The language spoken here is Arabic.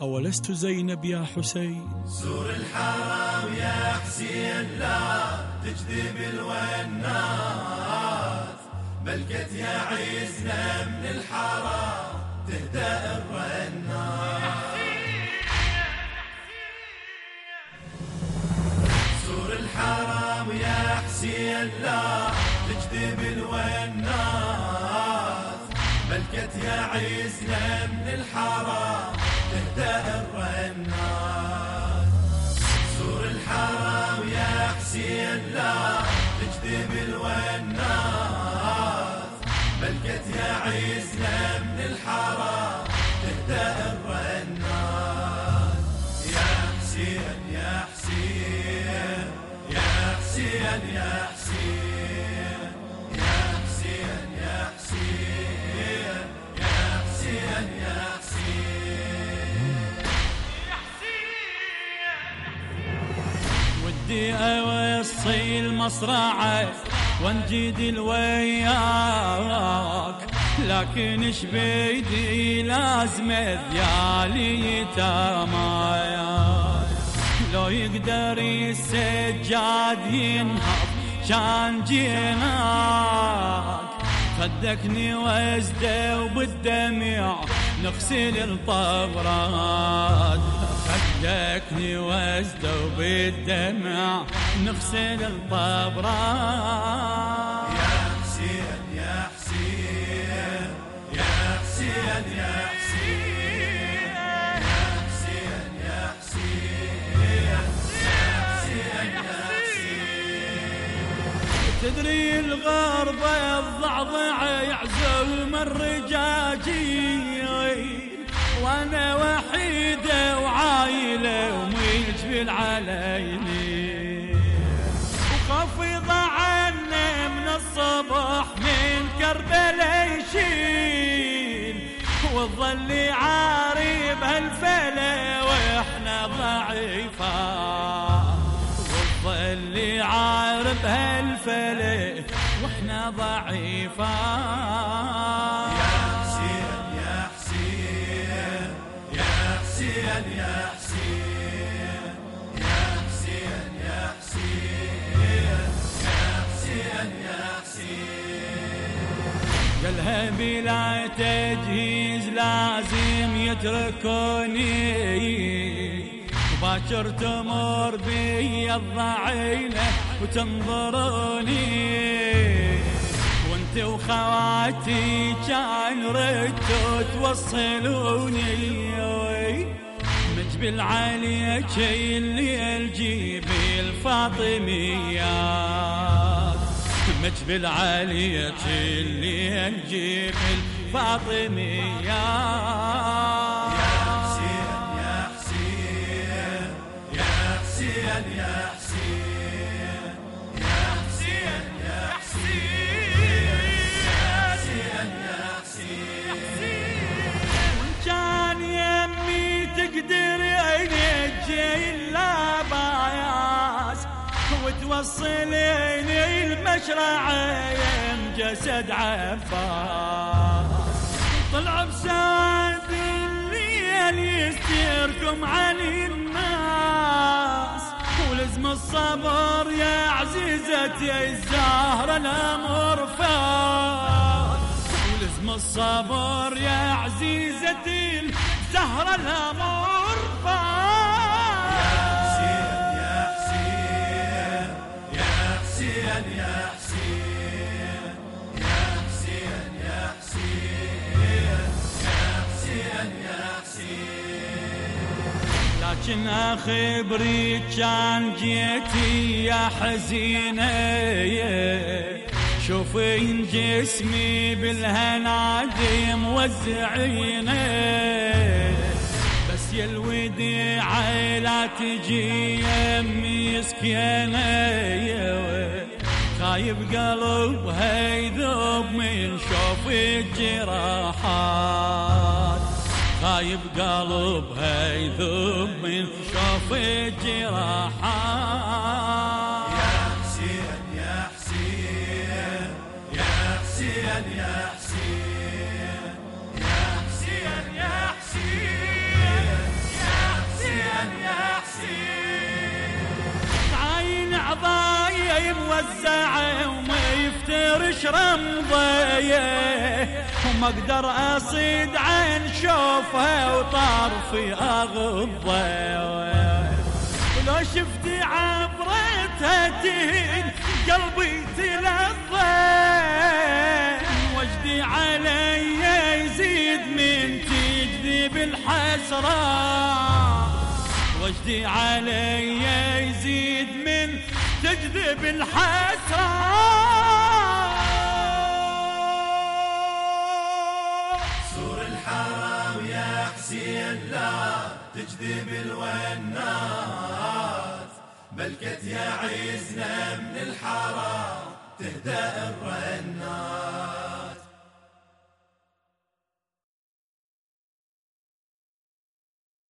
أولست زينب يا حسين؟ زور الحرام يا حسين لا تجذب الونات ملكت يا عزنا من الحرام تهدأ الرنات. زور الحرام يا حسين لا تجذب الونات ملكت يا عزنا من الحرام اهداء الرنة اوصي المصرعة وانجد الوياك. لكن إيش بيدي؟ لازم ذيالي تمايا لو يقدر السجاد ينهض كان جيناك. صدقني وازده وبالدمع نغسل الطبرات. خدك نوزده بالدمع نغسل الطبرا يا حسين يا حسين يا حسين يا تدري الغرب الضعضع يعزوم الرجاجي وأنا وحيد العايلة ومن جبل عليني. وخفض عنا من الصبح من كربلاء يشيل وظل عاري بهالفلا وإحنا ضعيفة. وظل عاري بهالفلا وإحنا ضعيفة. قالها بلا تجهيز لازم يتركوني. باكر تمر بي الضعينة وتنظروني. وانت وخواتي كان ردتوا توصلوني. مجبل عليك اللي الجيب الفاطميات نجم بالعالية اللي نجيب الفاطميات وتوصليني المشرعة يم جسد عباس طلع بسواد الليل يستركم عن الناس. ولزم الصبر يا عزيزتي الزهرة الأمر فات ولزم الصبر يا عزيزتي الزهرة الأمر فات لكن اخبري كان جيتي يا حزينة شوفين جسمي بالهنادي موزعينه بس يا الوديعة لا تجي يمي سكينة خايب قلبها يذوب من شوف الجراحات. خايب قلبها يذوب من شوف الجراحات. يا حسين يا حسين يا حسين يا حسين. رمضيه وما أقدر أصيد عن شوفها وطرفي اغضيه لو شفتي عبرتها تهين قلبي تلظين وجدي علي يزيد من تجذب الحسرة وجدي علي يزيد من تجذب الحسرة سور الحرام يا حسين لا تجذب الونات بلكت يا عزنا من الحرام تهدأ الرنات.